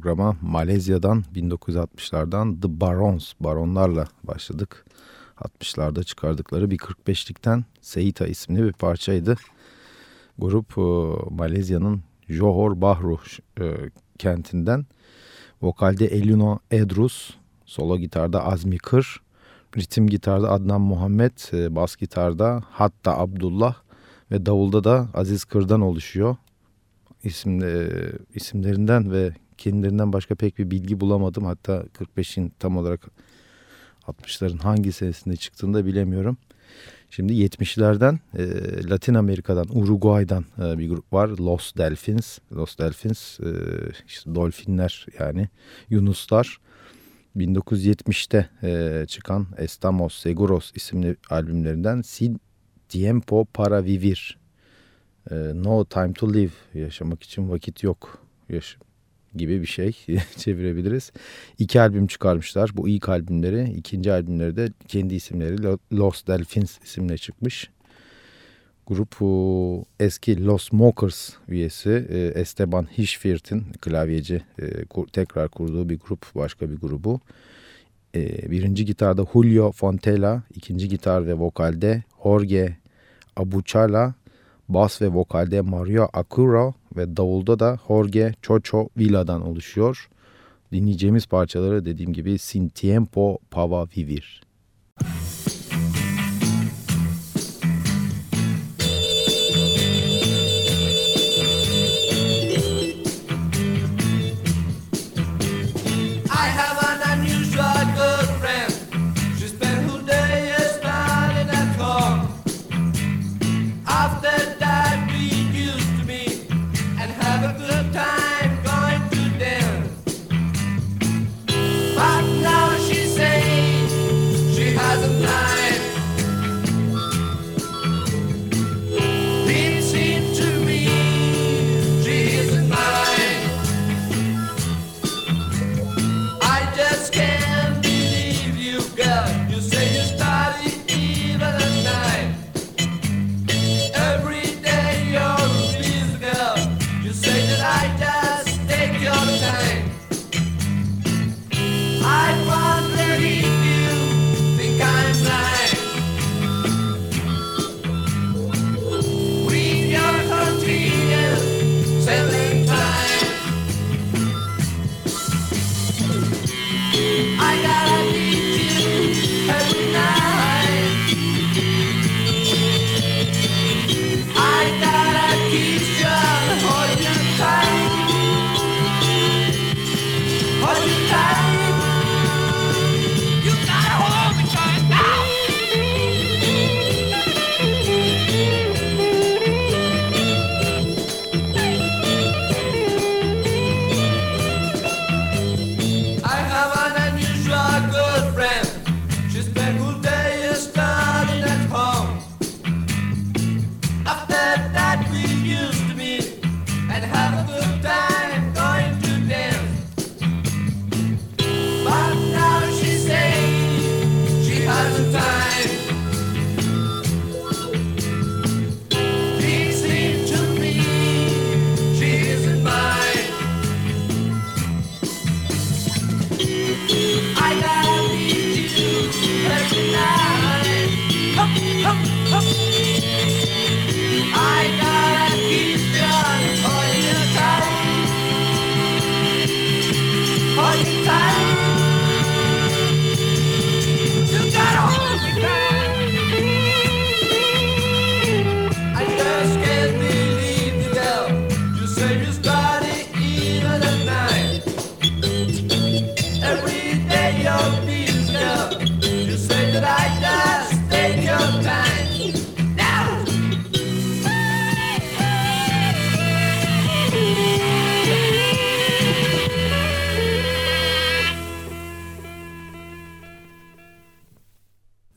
Programa Malezya'dan 1960'lardan The Barons, Baronlarla başladık. 60'larda çıkardıkları bir 45'likten Seita isimli bir parçaydı. Grup e, Malezya'nın Johor Bahru e, kentinden vokalde Elino Edrus, solo gitarda Azmi Kır, ritim gitarda Adnan Muhammed, e, bas gitarda Hatta Abdullah ve davulda da Aziz Kır'dan oluşuyor isimle, isimlerinden ve kendilerinden başka pek bir bilgi bulamadım. Hatta 45'in tam olarak 60'ların hangi senesinde çıktığını da bilemiyorum. Şimdi 70'lerden e, Latin Amerika'dan, Uruguay'dan e, bir grup var. Los Delfins. Los Delfins e, işte dolfinler yani Yunuslar. 1970'te e, çıkan Estamos Seguros isimli albümlerinden Sin Tiempo para Vivir e, no time to live yaşamak için vakit yok yaş gibi bir şey çevirebiliriz. İki albüm çıkarmışlar. Bu ilk albümleri, ikinci albümleri de kendi isimleri Los Delfins isimle çıkmış. Grup eski Los Smokers üyesi e, Esteban Hişfirt'in klavyeci e, tekrar kurduğu bir grup, başka bir grubu. Birinci gitarda Julio Fontela, ikinci gitar ve vokalde Jorge Abuchala, Bas ve vokalde Mario Acura ve davulda da Jorge Chocho Villa'dan oluşuyor. Dinleyeceğimiz parçaları dediğim gibi Sin Tiempo Pava Vivir. Müzik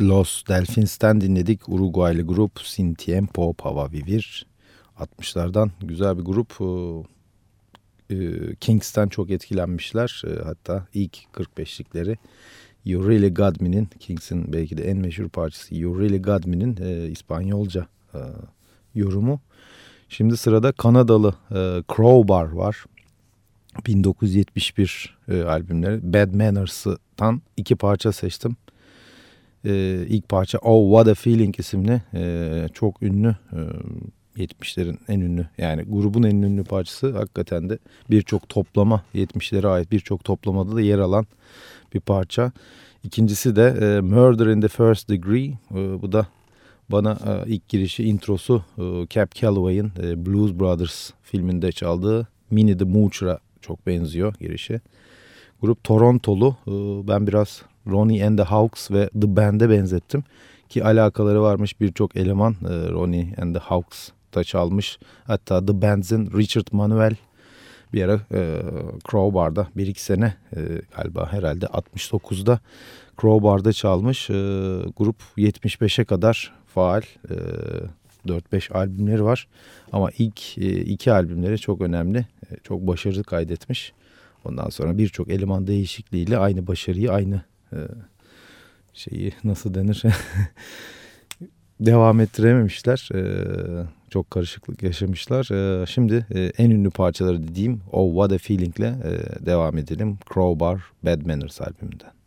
Los Delfins'ten dinledik. Uruguaylı grup Sin Tiempo Pava Vivir. 60'lardan güzel bir grup. Ee, e, Kings'ten çok etkilenmişler. Ee, hatta ilk 45'likleri You Really Got Me'nin Kings'in belki de en meşhur parçası You Really Got Me'nin e, İspanyolca e, yorumu. Şimdi sırada Kanadalı Crowbar var. 1971 albümleri Bad Manners'tan iki parça seçtim e, ilk parça Oh What a Feeling isimli e, çok ünlü e, 70'lerin en ünlü yani grubun en ünlü parçası hakikaten de birçok toplama 70'lere ait birçok toplamada da yer alan bir parça. İkincisi de e, Murder in the First Degree e, bu da bana e, ilk girişi introsu e, Cap Calloway'in e, Blues Brothers filminde çaldığı Minnie the Moocher'a çok benziyor girişi. Grup Torontolu. E, ben biraz Ronnie and the Hawks ve The Band'e benzettim. Ki alakaları varmış birçok eleman e, Ronnie and the Hawks da çalmış. Hatta The Band'in Richard Manuel bir ara e, Crowbar'da bir iki sene e, galiba herhalde 69'da Crowbar'da çalmış. E, grup 75'e kadar faal. E, 4-5 albümleri var. Ama ilk e, iki albümleri çok önemli. E, çok başarılı kaydetmiş. Ondan sonra birçok eleman değişikliğiyle aynı başarıyı aynı şeyi nasıl denir devam ettirememişler. E, çok karışıklık yaşamışlar. E, şimdi en ünlü parçaları dediğim Oh What a Feeling'le devam edelim. Crowbar Bad Manners albümünden.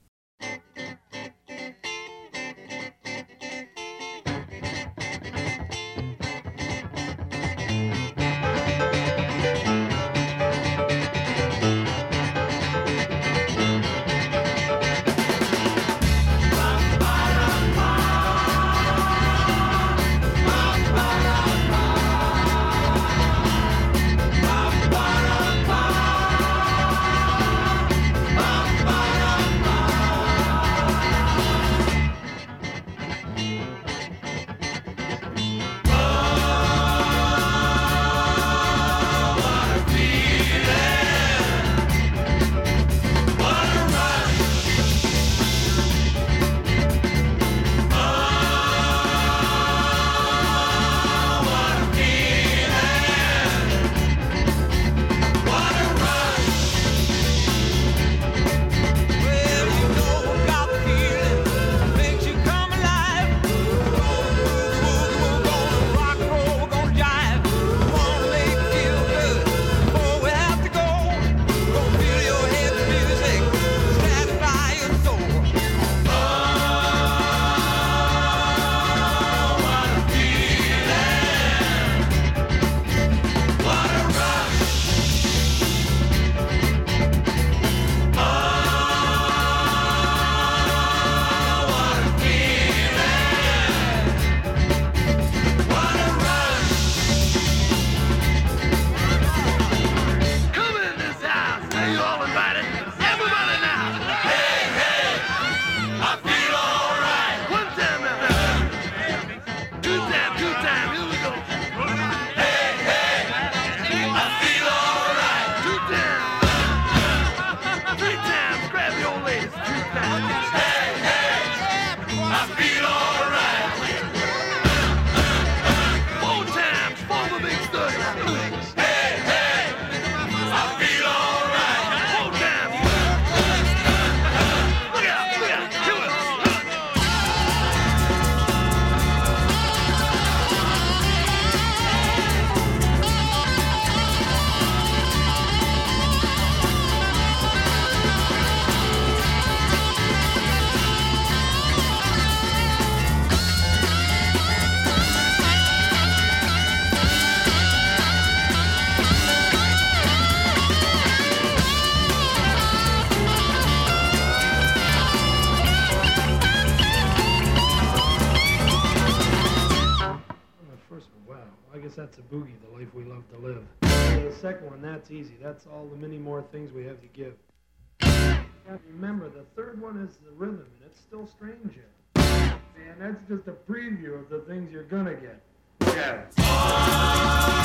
Give. remember, the third one is the rhythm, and it's still strange yet. And that's just a preview of the things you're gonna get. Yeah.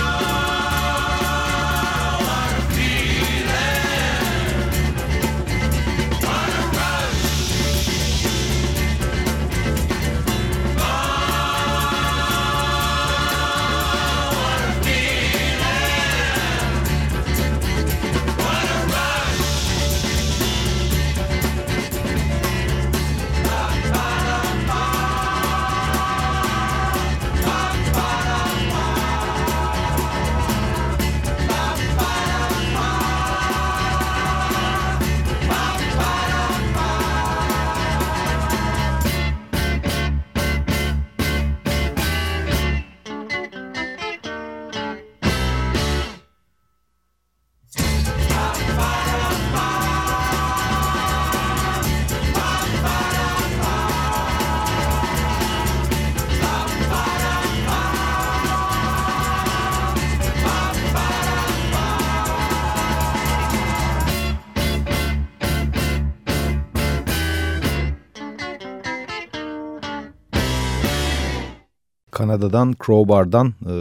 Kanada'dan Crowbar'dan e,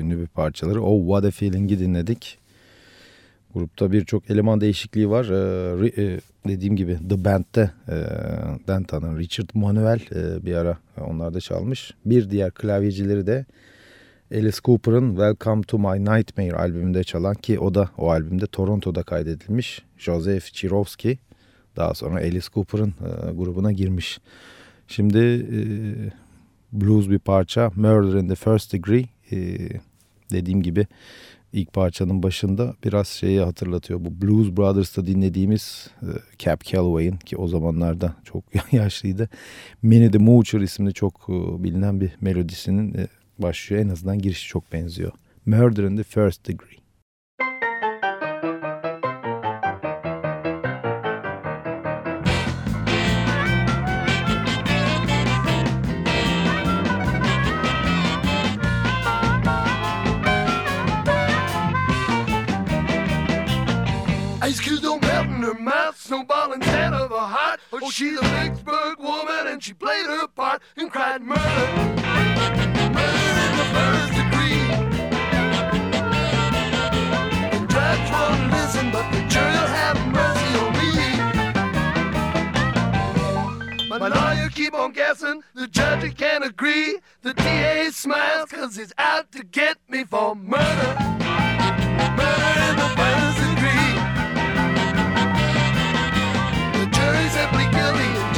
ünlü bir parçaları Oh What A Feeling'i dinledik. Grupta birçok eleman değişikliği var. E, e, dediğim gibi The Band'de e, den tanınan Richard Manuel e, bir ara onlarda çalmış. Bir diğer klavyecileri de Alice Cooper'ın Welcome to My Nightmare albümünde çalan ki o da o albümde Toronto'da kaydedilmiş. Joseph Chirovsky daha sonra Alice Cooper'ın e, grubuna girmiş. Şimdi e, blues bir parça Murder in the First Degree e, dediğim gibi ilk parçanın başında biraz şeyi hatırlatıyor. Bu Blues Brothers'ta dinlediğimiz e, Cap Calloway'in ki o zamanlarda çok yaşlıydı. Minnie the Moocher isimli çok e, bilinen bir melodisinin e, başlıyor. En azından girişi çok benziyor. Murder in the First Degree. Ice cubes don't melt in her mouth, snowball instead of a heart. Oh, she's a Vicksburg woman and she played her part and cried murder. Murder in the first degree. The judge won't listen, but the jury will have mercy on me. My lawyer keep on guessing, the judge can't agree. The DA smiles cause he's out to get me for murder. Murder in the first Simply guilty.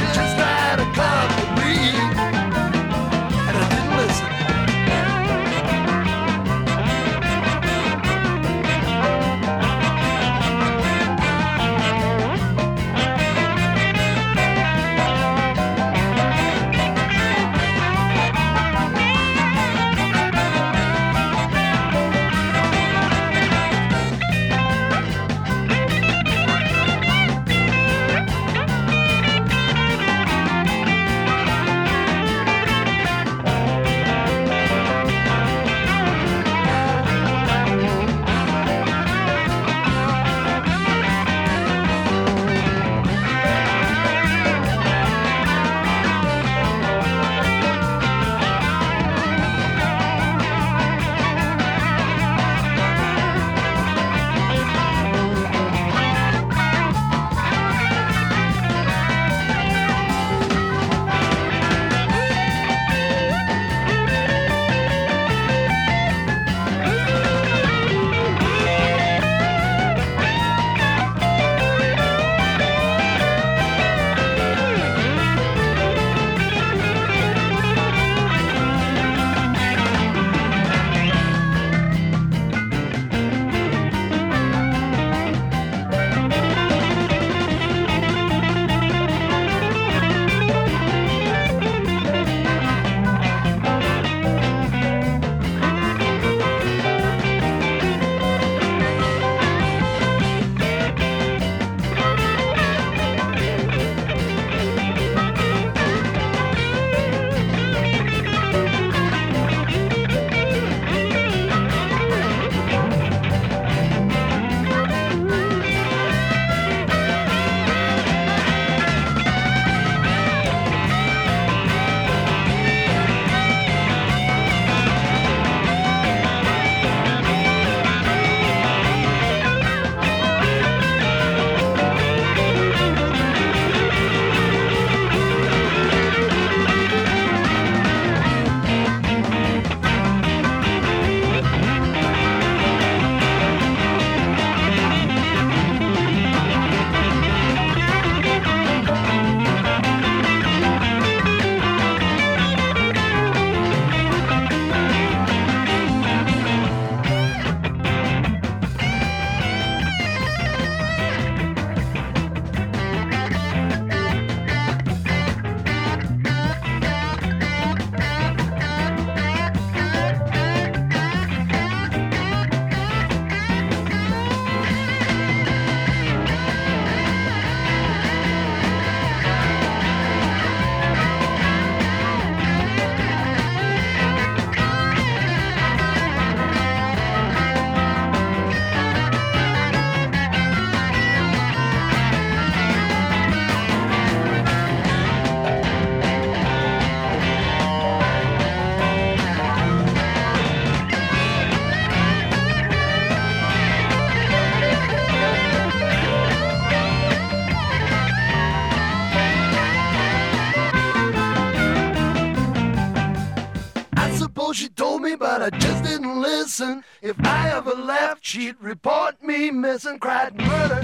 Listen. If I ever left, she'd report me missing. Cried murder,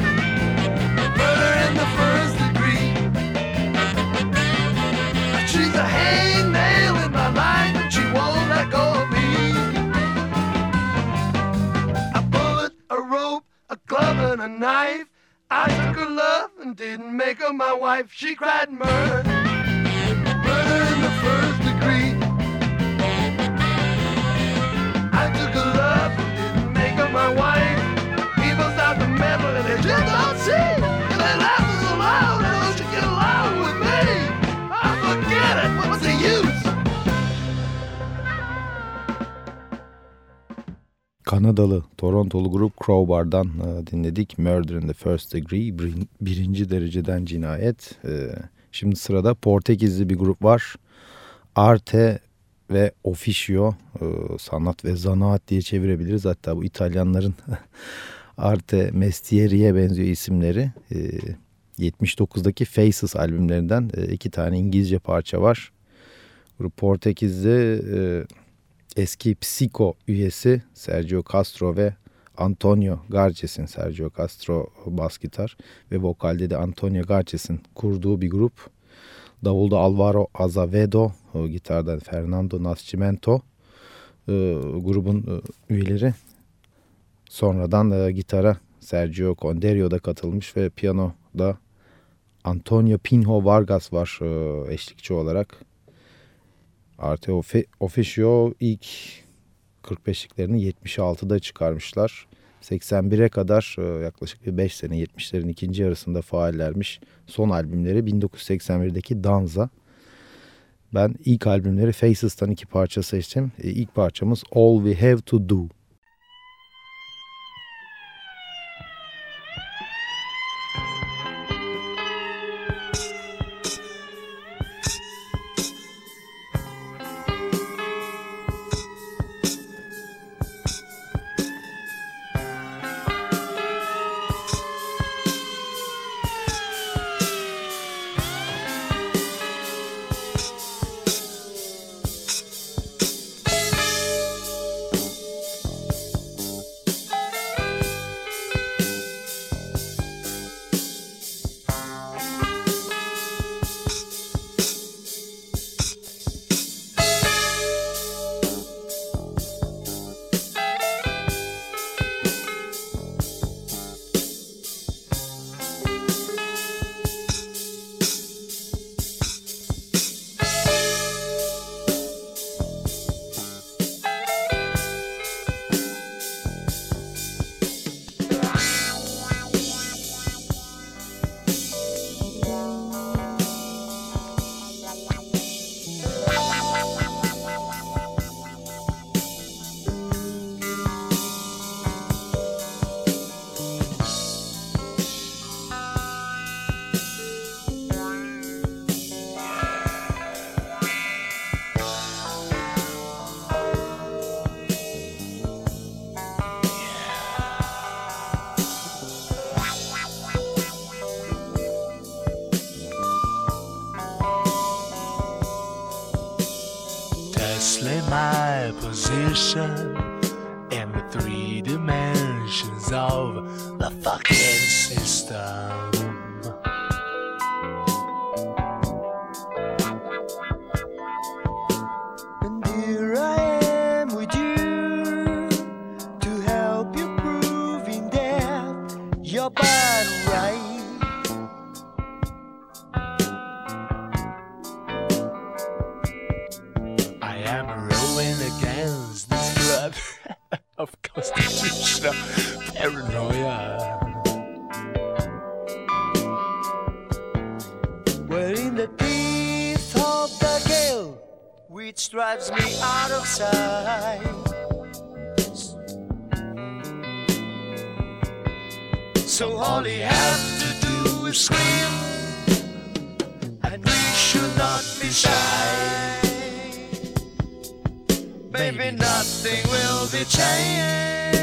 murder in the first degree. She's a hangnail in my life, and she won't let go of me. A bullet, a rope, a glove, and a knife. I took her love and didn't make her my wife. She cried murder my wife. People start to meddle and they just don't see. And laugh so loud, and don't you get along with me? I forget it. What was the use? Kanadalı Torontolu grup Crowbar'dan e, dinledik. Murder in the First Degree, bir, birinci dereceden cinayet. E, şimdi sırada Portekizli bir grup var. Arte ve Officio, e, sanat ve zanaat diye çevirebiliriz. Hatta bu İtalyanların Arte Mestieri'ye benziyor isimleri. E, 79'daki Faces albümlerinden e, iki tane İngilizce parça var. Grup Portekiz'de... E, eski Psiko üyesi Sergio Castro ve Antonio Garces'in Sergio Castro bas gitar ve vokalde de Antonio Garces'in kurduğu bir grup. Davulda Alvaro Azevedo, gitarda Fernando Nascimento e, grubun e, üyeleri. Sonradan e, gitara Sergio Conderio da katılmış ve piyanoda Antonio Pinho Vargas var eşlikçi olarak. Arte Officio ilk 45'liklerini 76'da çıkarmışlar. 81'e kadar e, yaklaşık 5 sene 70'lerin ikinci yarısında faallermiş. Son albümleri 1981'deki Danza. Ben ilk albümleri Faces'tan iki parça seçtim. E, ilk parçamız All We Have To Do. Drives me out of sight. So all he have to do is scream, and we should not be shy. Maybe nothing will be changed.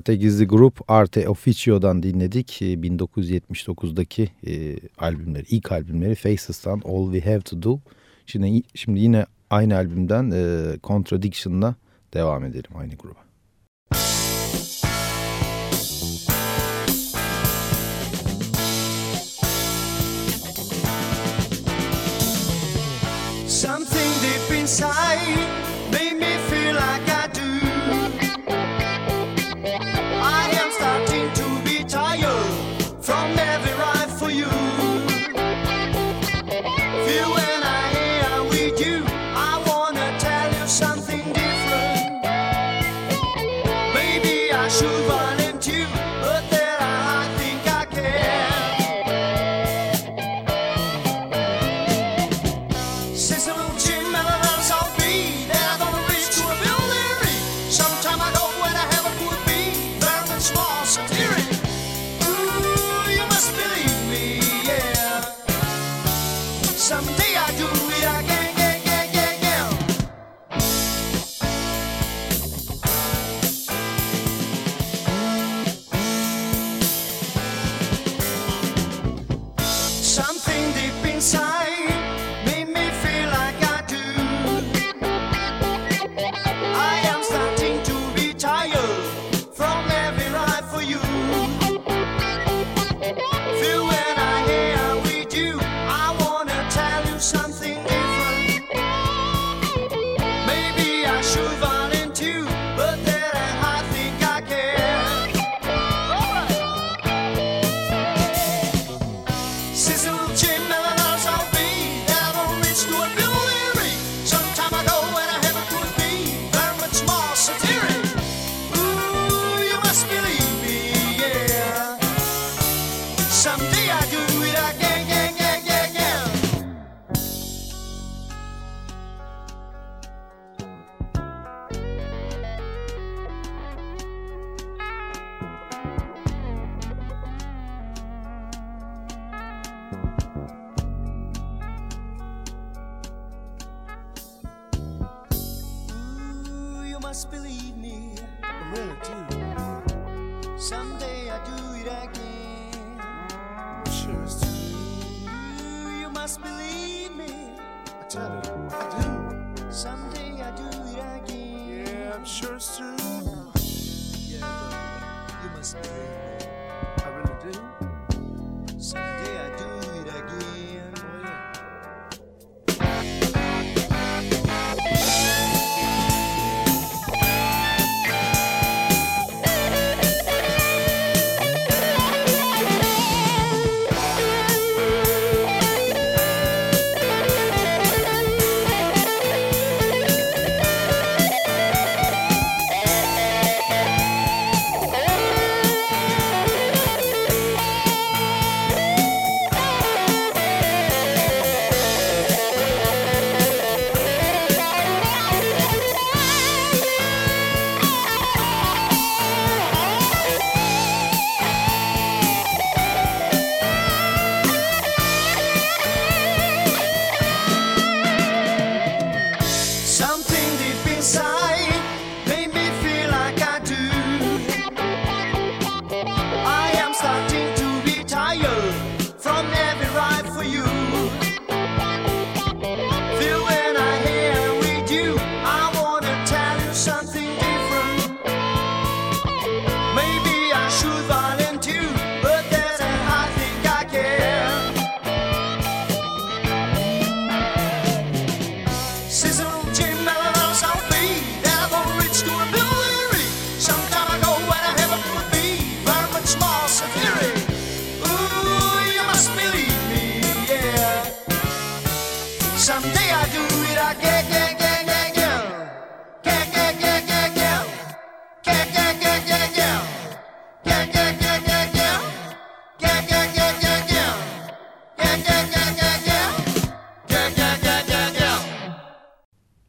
Portekizli grup Arte Oficio'dan dinledik. Ee, 1979'daki e, albümleri, ilk albümleri Faces'tan All We Have To Do. Şimdi, şimdi yine aynı albümden e, Contradiction'la devam edelim aynı gruba. Something deep inside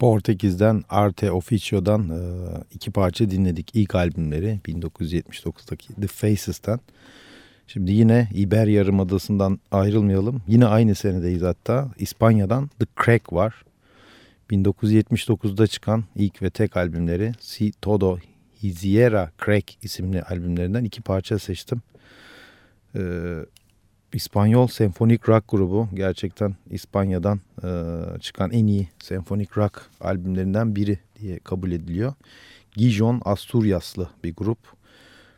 Portekiz'den Arte Oficio'dan e, iki parça dinledik. İlk albümleri 1979'daki The Faces'ten. Şimdi yine İber Yarımadası'ndan ayrılmayalım. Yine aynı senedeyiz hatta. İspanya'dan The Crack var. 1979'da çıkan ilk ve tek albümleri Si Todo Hiziera Crack isimli albümlerinden iki parça seçtim. Ee, İspanyol senfonik rock grubu gerçekten İspanya'dan e, çıkan en iyi senfonik rock albümlerinden biri diye kabul ediliyor. Gijon Asturiaslı bir grup.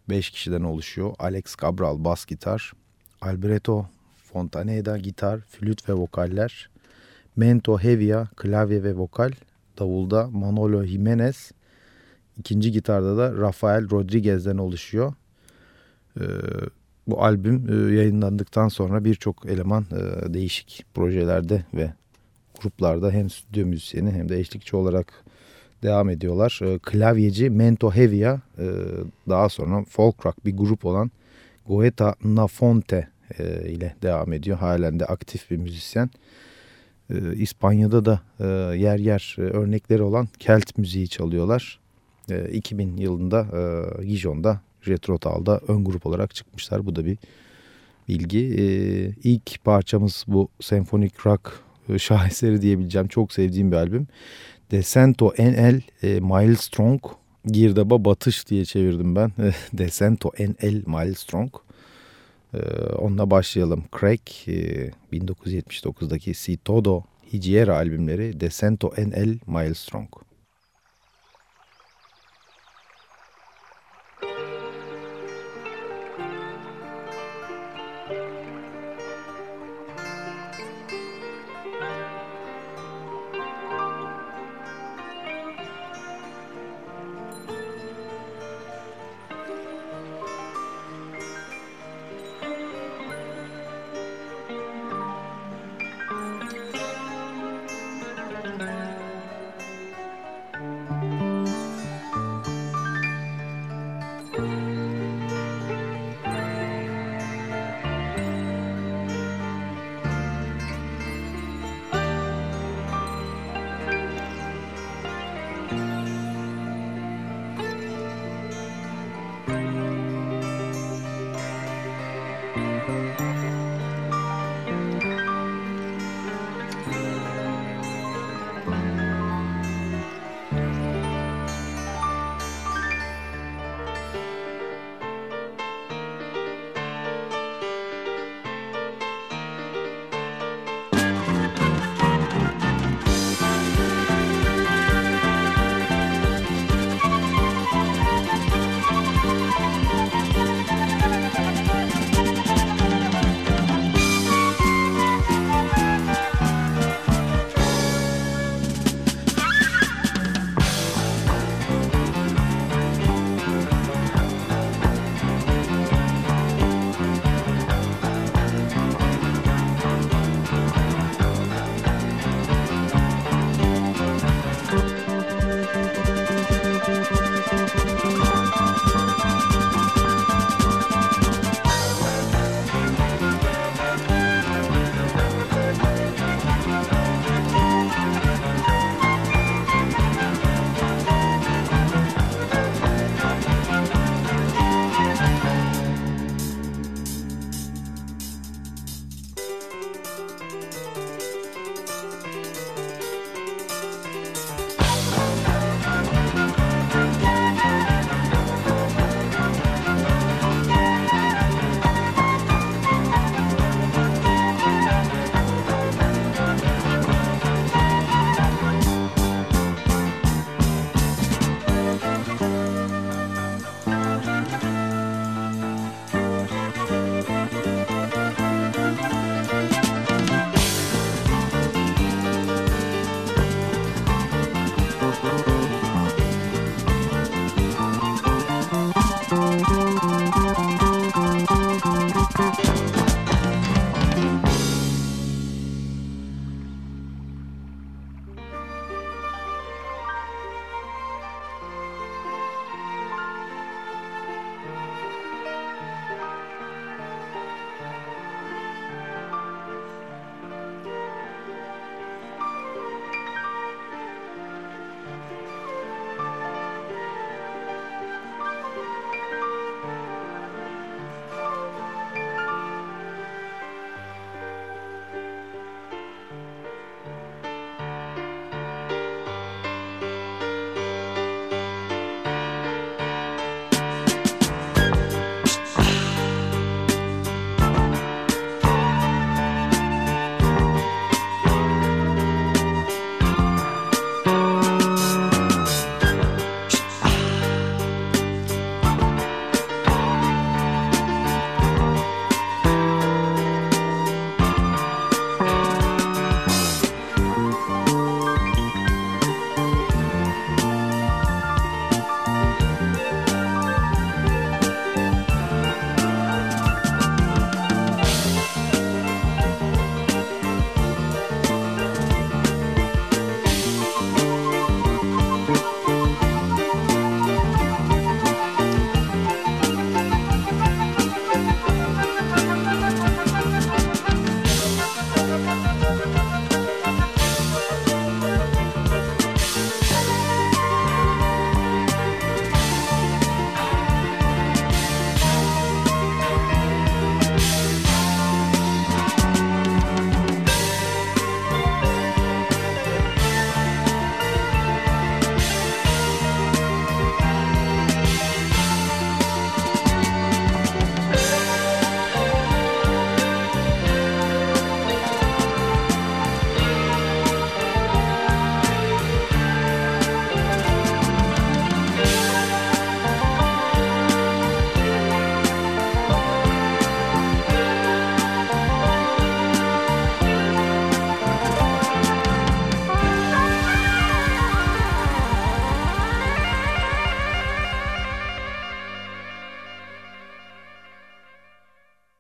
Beş kişiden oluşuyor. Alex Cabral bas gitar, Alberto Fontaneda gitar, flüt ve vokaller, Mento Hevia klavye ve vokal, davulda Manolo Jimenez, ikinci gitarda da Rafael Rodriguez'den oluşuyor. Ee, bu albüm e, yayınlandıktan sonra birçok eleman e, değişik projelerde ve gruplarda hem stüdyo müzisyeni hem de eşlikçi olarak devam ediyorlar. E, klavyeci Mento Hevia daha sonra folk rock bir grup olan Goeta Nafonte ile devam ediyor. Halen de aktif bir müzisyen. İspanya'da da yer yer örnekleri olan Kelt müziği çalıyorlar. 2000 yılında Gijon'da Retrotal'da ön grup olarak çıkmışlar. Bu da bir bilgi. Ee, ilk parçamız bu senfonik rock e, şaheseri diyebileceğim. Çok sevdiğim bir albüm. Descento NL e, Miles Strong. Girdaba Batış diye çevirdim ben. Descento NL Miles Strong. Ee, onunla başlayalım. Crack e, 1979'daki Si Todo Higiera albümleri Descento NL Miles Strong.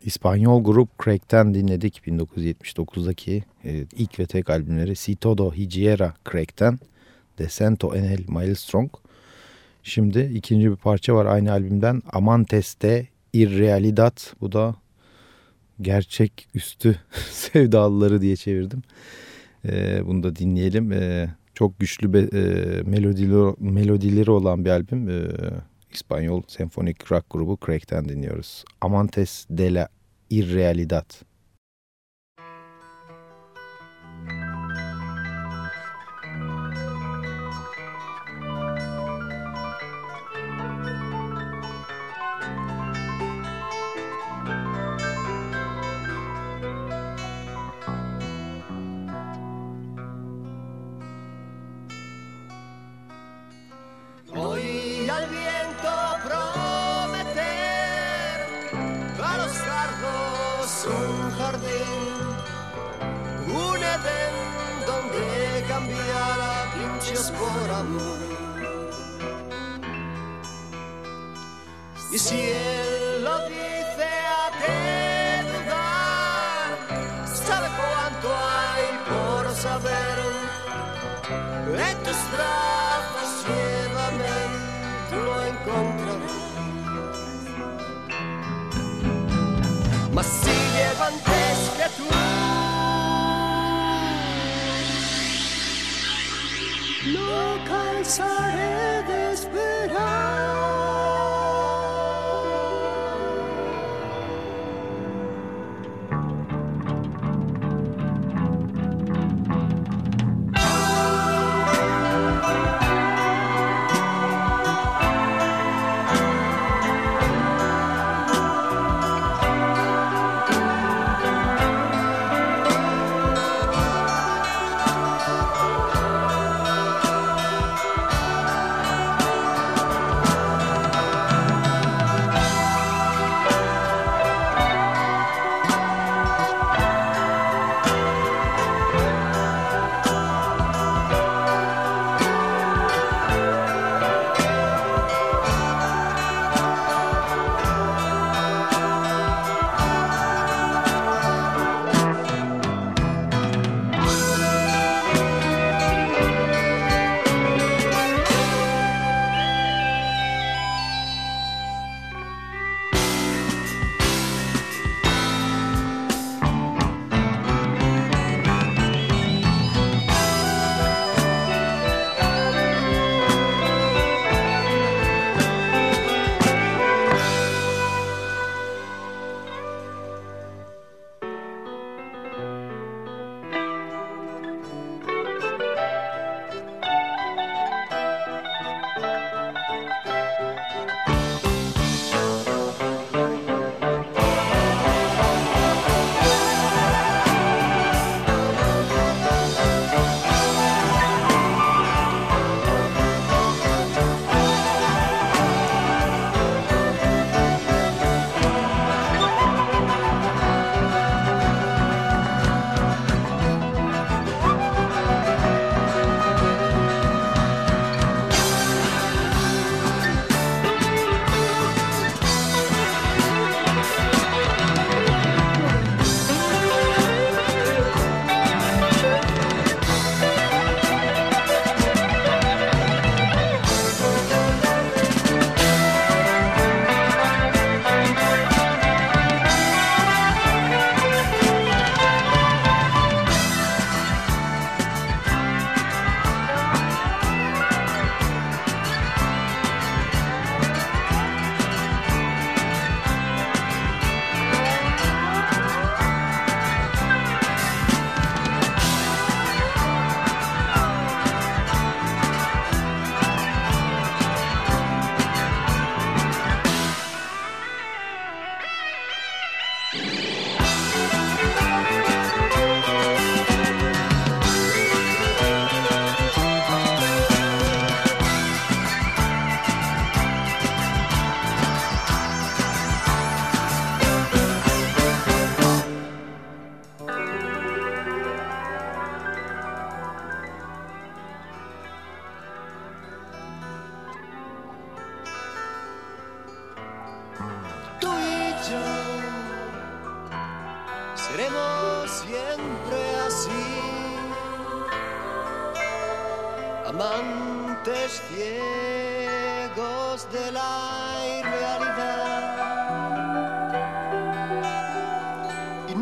İspanyol grup Craig'ten dinledik 1979'daki e, ilk ve tek albümleri Si Todo Hiciera Craig'ten Descento en el Maelstrom. Şimdi ikinci bir parça var aynı albümden Amantes Irrealidad. Bu da gerçek üstü sevdalıları diye çevirdim. E, bunu da dinleyelim. E, çok güçlü be, e, melodileri, melodileri olan bir albüm. E, İspanyol senfonik rock grubu Craig'ten dinliyoruz. Amantes de la Irrealidad. Si él lo dice a te dudar, sabe cuánto hay por saber. En tus brazos llévame, tú lo encontrarás. Mas si llego antes que tú, no cansaré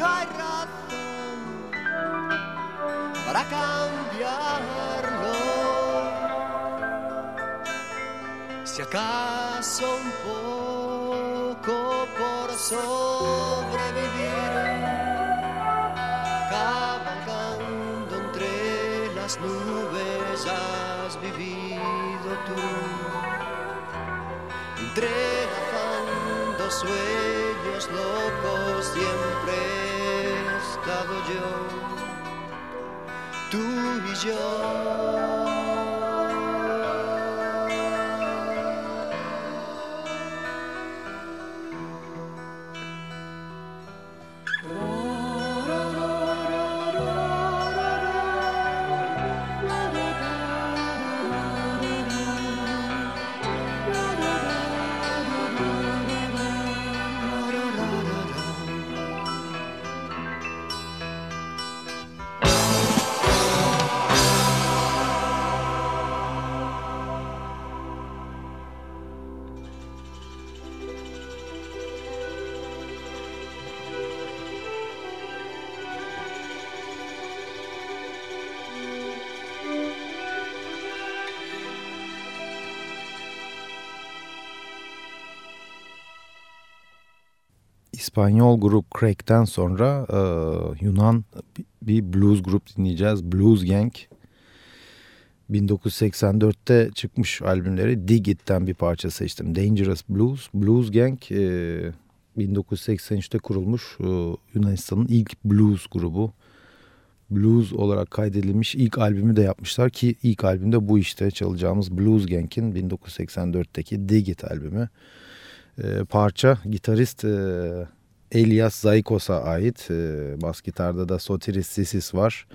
hay razón para cambiarlo. Si acaso un poco por sobrevivir, cabalgando entre las nubes has vivido tú, entrelazando sueños locos siempre estado yo, tú y yo. İspanyol grup Crack'ten sonra e, Yunan bir blues grup dinleyeceğiz. Blues Gang. 1984'te çıkmış albümleri Dig It'ten bir parça seçtim. Dangerous Blues. Blues Gang e, 1983'te kurulmuş e, Yunanistan'ın ilk blues grubu. Blues olarak kaydedilmiş ilk albümü de yapmışlar ki ilk albümde bu işte çalacağımız Blues Gang'in 1984'teki Dig It albümü. E, parça gitarist e, Elias Zaykos'a ait. E, bas gitarda da Sotiris Sisis var.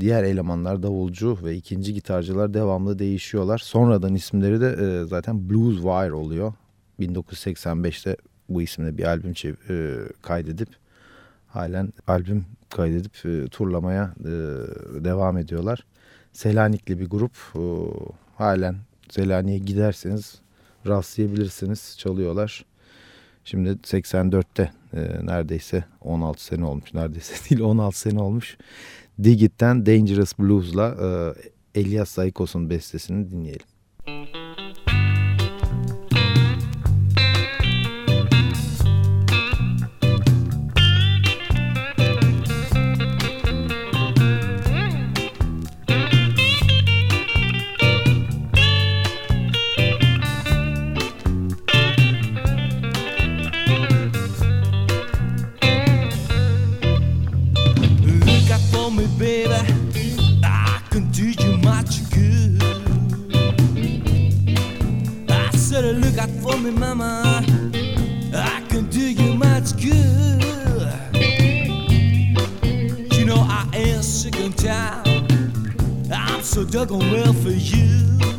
Diğer elemanlar davulcu ve ikinci gitarcılar devamlı değişiyorlar. Sonradan isimleri de e, zaten Blues Wire oluyor. 1985'te bu isimle bir albüm e, kaydedip halen albüm kaydedip e, turlamaya devam ediyorlar. Selanikli bir grup. E, halen Selanik'e giderseniz rastlayabilirsiniz. Çalıyorlar. Şimdi 84'te e, neredeyse 16 sene olmuş. Neredeyse değil 16 sene olmuş. Digit'ten Dangerous Blues'la e, Elias Saikos'un bestesini dinleyelim. I'm so doggone well for you.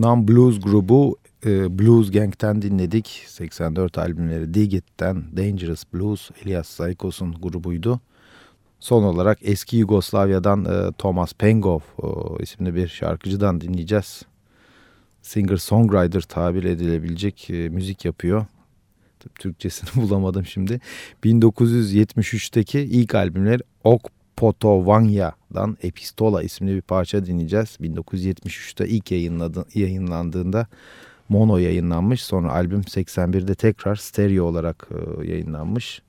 Yunan blues grubu e, Blues Gang'ten dinledik. 84 albümleri Dig It'ten Dangerous Blues Elias Saikos'un grubuydu. Son olarak eski Yugoslavya'dan e, Thomas Pengov e, isimli bir şarkıcıdan dinleyeceğiz. Singer-songwriter tabir edilebilecek e, müzik yapıyor. Türkçesini bulamadım şimdi. 1973'teki ilk albümleri Ok Potovanya'dan Epistola isimli bir parça dinleyeceğiz. 1973'te ilk yayınladı, yayınlandığında mono yayınlanmış. Sonra albüm 81'de tekrar stereo olarak e, yayınlanmış.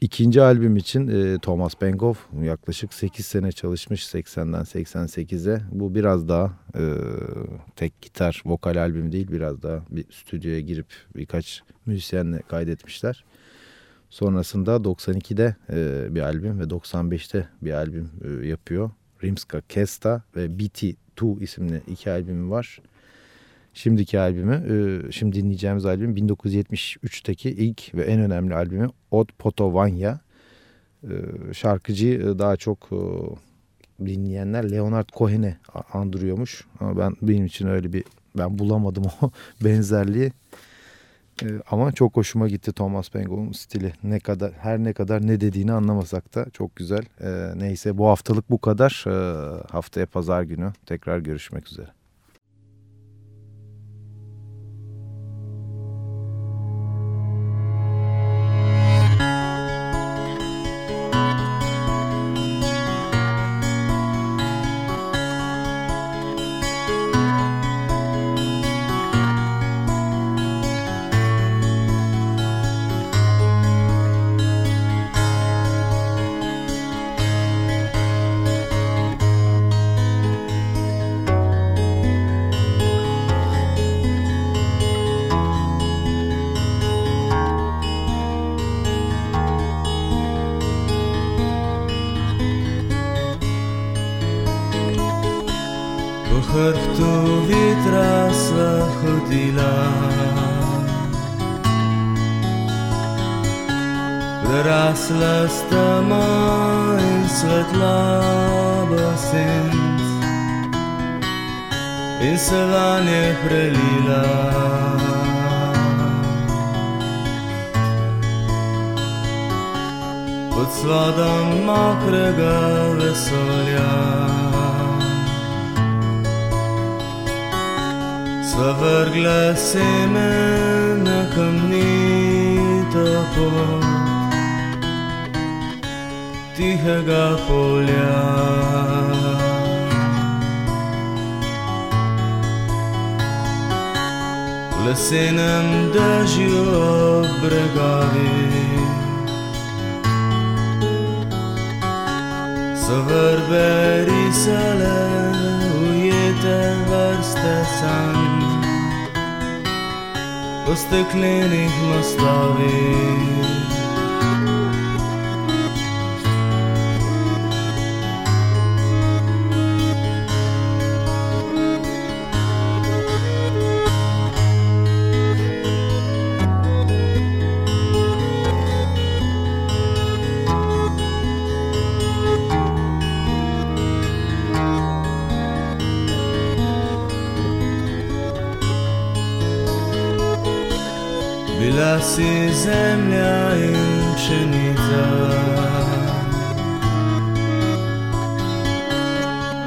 İkinci albüm için e, Thomas Bengov yaklaşık 8 sene çalışmış 80'den 88'e. Bu biraz daha e, tek gitar vokal albüm değil biraz daha bir stüdyoya girip birkaç müzisyenle kaydetmişler. Sonrasında 92'de e, bir albüm ve 95'te bir albüm e, yapıyor. Rimska Kesta ve BT2 isimli iki albümü var. Şimdiki albümü, e, şimdi dinleyeceğimiz albüm 1973'teki ilk ve en önemli albümü Od Potovanya. E, şarkıcıyı daha çok e, dinleyenler Leonard Cohen'e andırıyormuş. Ama ben benim için öyle bir ben bulamadım o benzerliği. Ama çok hoşuma gitti Thomas Pengo'nun stili. Ne kadar her ne kadar ne dediğini anlamasak da çok güzel. Neyse bu haftalık bu kadar. Haftaya pazar günü tekrar görüşmek üzere. sand Po steklenih mostovih. Si zemlja in pšenica.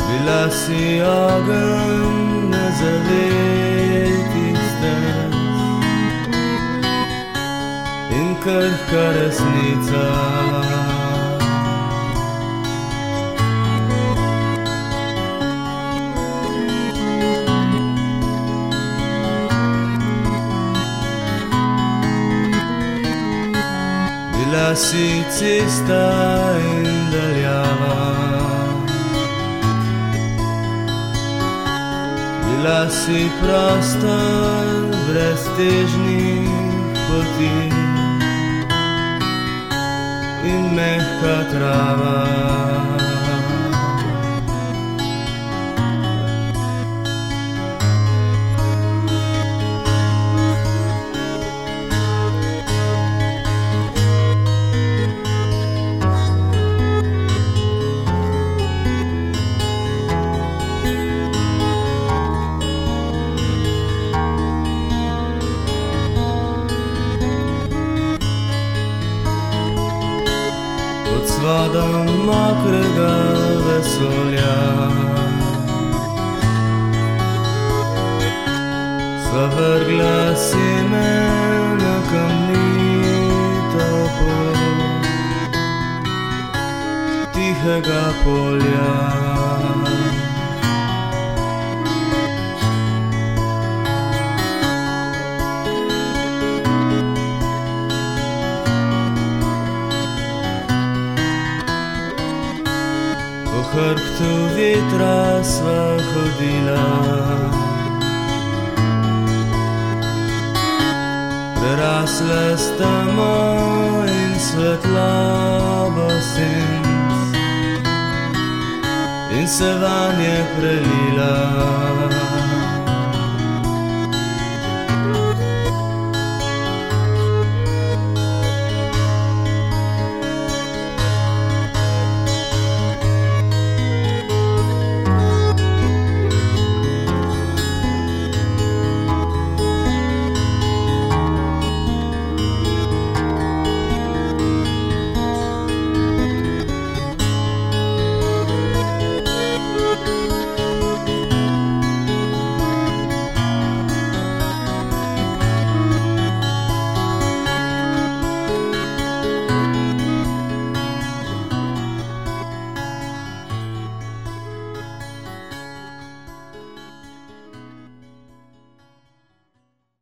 Bila si ogen na zaveti stez in krhka resnica. Si cesta in daljava. Bila si prosta, brez težnih poti in mehka trava. Mokrega vesolja. Zavrgla si me na kamnito pot tihega polja. Hrbtu vetra sva hodila. Prerasle sta moj in svetlobo senc In se vanje prelila